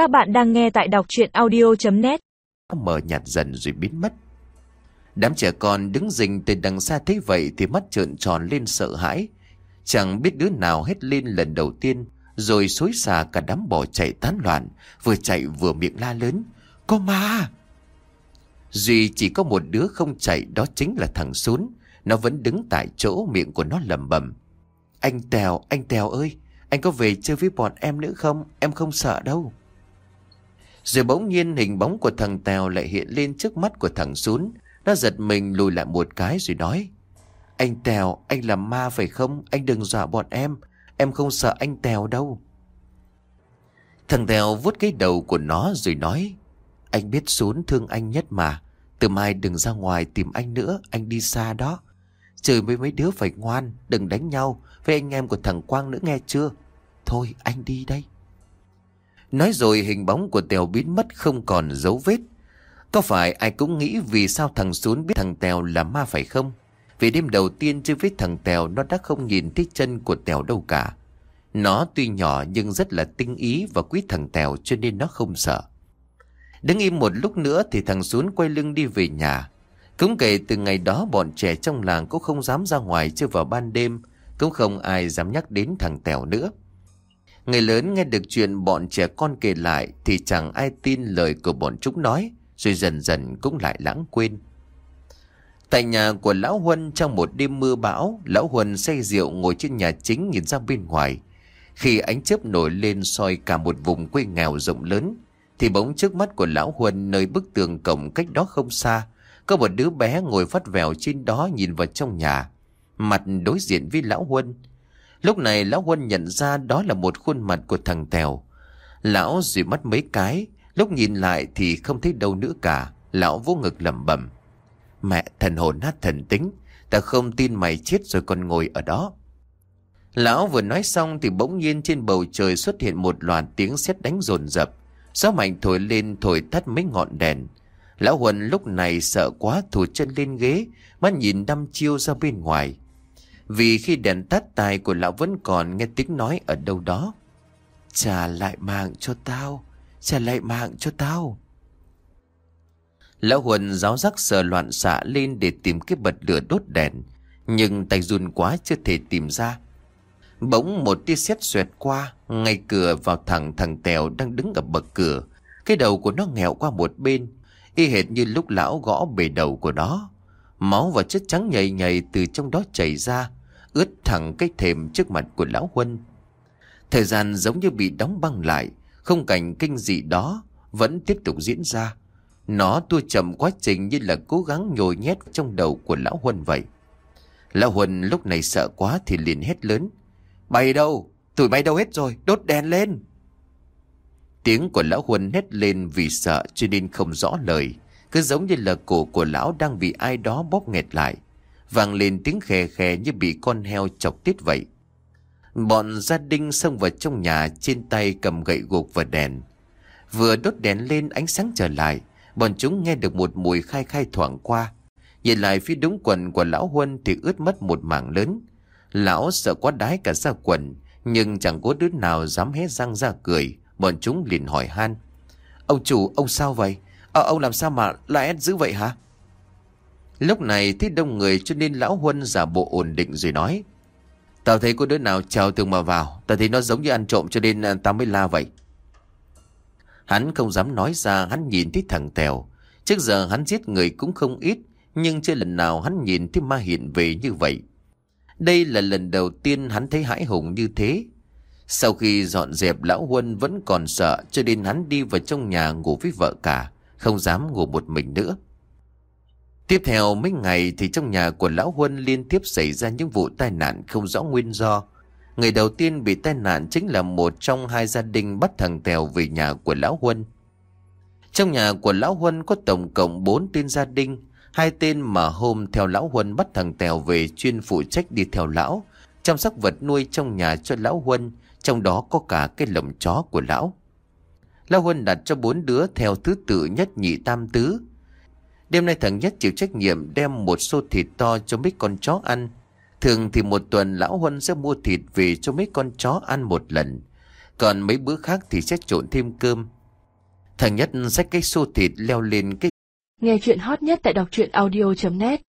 Các bạn đang nghe tại đọc chuyện audio.net Mờ nhạt dần rồi biến mất. Đám trẻ con đứng rình từ đằng xa thấy vậy Thì mắt trợn tròn lên sợ hãi. Chẳng biết đứa nào hết lên lần đầu tiên Rồi xối xà cả đám bỏ chạy tán loạn Vừa chạy vừa miệng la lớn Có ma! Duy chỉ có một đứa không chạy Đó chính là thằng Sún. Nó vẫn đứng tại chỗ miệng của nó lầm bầm Anh Tèo, anh Tèo ơi Anh có về chơi với bọn em nữa không? Em không sợ đâu. Rồi bỗng nhiên hình bóng của thằng Tèo Lại hiện lên trước mắt của thằng Sún. Nó giật mình lùi lại một cái rồi nói Anh Tèo, anh là ma phải không? Anh đừng dọa bọn em. Em không sợ anh Tèo đâu. Thằng Tèo vuốt cái đầu của nó rồi nói Anh biết Sún thương anh nhất mà. Từ mai đừng ra ngoài tìm anh nữa. Anh đi xa đó. Trời mấy mấy đứa phải ngoan Đừng đánh nhau. Với anh em của thằng Quang nữa nghe chưa? Thôi anh đi đây. Nói rồi hình bóng của Tèo biến mất không còn dấu vết. Có phải ai cũng nghĩ vì sao thằng Xuân biết thằng Tèo là ma phải không? Vì đêm đầu tiên chơi với thằng Tèo, Nó đã không nhìn thấy chân của Tèo đâu cả. Nó tuy nhỏ nhưng rất là tinh ý Và quý thằng Tèo cho nên nó không sợ. Đứng im một lúc nữa thì thằng Xuân quay lưng đi về nhà. Cũng kể từ ngày đó bọn trẻ trong làng cũng không dám ra ngoài chơi vào ban đêm, Cũng không ai dám nhắc đến thằng Tèo nữa. Người lớn nghe được chuyện bọn trẻ con kể lại Thì chẳng ai tin lời của bọn chúng nói, Rồi dần dần cũng lại lãng quên Tại nhà của Lão Huân trong một đêm mưa bão, Lão Huân say rượu ngồi trên nhà chính nhìn ra bên ngoài Khi ánh chớp nổi lên soi cả một vùng quê nghèo rộng lớn, Thì bỗng trước mắt của Lão Huân nơi bức tường cổng cách đó không xa, có một đứa bé ngồi phát vèo trên đó nhìn vào trong nhà. Mặt đối diện với Lão Huân. Lúc này Lão Huân nhận ra đó là một khuôn mặt của thằng Tèo. Lão dụi mắt mấy cái. Lúc nhìn lại thì không thấy đâu nữa cả. Lão vô ngực lẩm bẩm Mẹ thần hồn nát thần tính. Ta không tin mày chết rồi còn ngồi ở đó. Lão vừa nói xong thì bỗng nhiên trên bầu trời xuất hiện một loạt tiếng sét đánh rồn rập. Gió mạnh thổi lên thổi tắt mấy ngọn đèn. Lão Huân lúc này sợ quá thủ chân lên ghế, mắt nhìn đăm chiêu ra bên ngoài. Vì khi đèn tắt tai của lão vẫn còn nghe tiếng nói ở đâu đó. Trả lại mạng cho tao, trả lại mạng cho tao. Lão Huân giáo giác sờ loạn xạ lên để tìm cái bật lửa đốt đèn, nhưng tay run quá chưa thể tìm ra. Bỗng một tia sét xoẹt qua, ngay cửa vào thẳng thằng Tèo đang đứng ở bậc cửa. Cái đầu của nó nghẹo qua một bên, y hệt như lúc lão gõ bề đầu của nó. Máu và chất trắng nhầy nhầy từ trong đó chảy ra, ướt thẳng cái thềm trước mặt của lão Huân. Thời gian giống như bị đóng băng lại, không cảnh kinh dị đó vẫn tiếp tục diễn ra. Nó tua chậm quá trình như là cố gắng nhồi nhét trong đầu của lão Huân vậy. Lão Huân lúc này sợ quá thì liền hét lớn. Bay đâu? Tụi bay đâu hết rồi? Đốt đèn lên! Tiếng của lão Huân hét lên vì sợ cho nên không rõ lời. Cứ giống như là cổ của lão đang bị ai đó bóp nghẹt lại. Vang lên tiếng khè khè như bị con heo chọc tiết vậy. Bọn gia đình xông vào trong nhà trên tay cầm gậy gục và đèn. Vừa đốt đèn lên ánh sáng trở lại, bọn chúng nghe được một mùi khai khai thoảng qua. Nhìn lại phía đúng quần của lão Huân thì ướt mất một mảng lớn. Lão sợ quá đái cả ra quần, nhưng chẳng có đứa nào dám hé răng ra cười. Bọn chúng liền hỏi han Ông chủ ông sao vậy Ờ ông làm sao mà lại ép dữ vậy hả Lúc này thấy đông người cho nên lão Huân giả bộ ổn định rồi nói Tao thấy có đứa nào chào tường mà vào Tao thấy nó giống như ăn trộm cho nên à, tao mới la vậy. Hắn không dám nói ra hắn nhìn thấy thằng Tèo. Trước giờ hắn giết người cũng không ít Nhưng chưa lần nào hắn nhìn thấy ma hiện về như vậy. Đây là lần đầu tiên hắn thấy hãi hùng như thế. Sau khi dọn dẹp lão Huân vẫn còn sợ cho nên hắn đi vào trong nhà ngủ với vợ cả, không dám ngủ một mình nữa. Tiếp theo mấy ngày thì trong nhà của lão Huân liên tiếp xảy ra những vụ tai nạn không rõ nguyên do. Người đầu tiên bị tai nạn chính là một trong hai gia đình bắt thằng Tèo về nhà của lão Huân. Trong nhà của lão Huân có tổng cộng 4 tên gia đình, hai tên mà hôm theo lão Huân bắt thằng Tèo về chuyên phụ trách đi theo lão, chăm sóc vật nuôi trong nhà cho lão Huân, trong đó có cả cái lồng chó của lão. Lão Huân đặt cho bốn đứa theo thứ tự nhất nhị tam tứ. Đêm nay thằng nhất chịu trách nhiệm đem một xô thịt to cho mấy con chó ăn. Thường thì một tuần lão Huân sẽ mua thịt về cho mấy con chó ăn một lần. Còn mấy bữa khác thì sẽ trộn thêm cơm. Thằng Nhất xách cái xô thịt leo lên cái Nghe chuyện hot nhất tại đọc truyện audio.net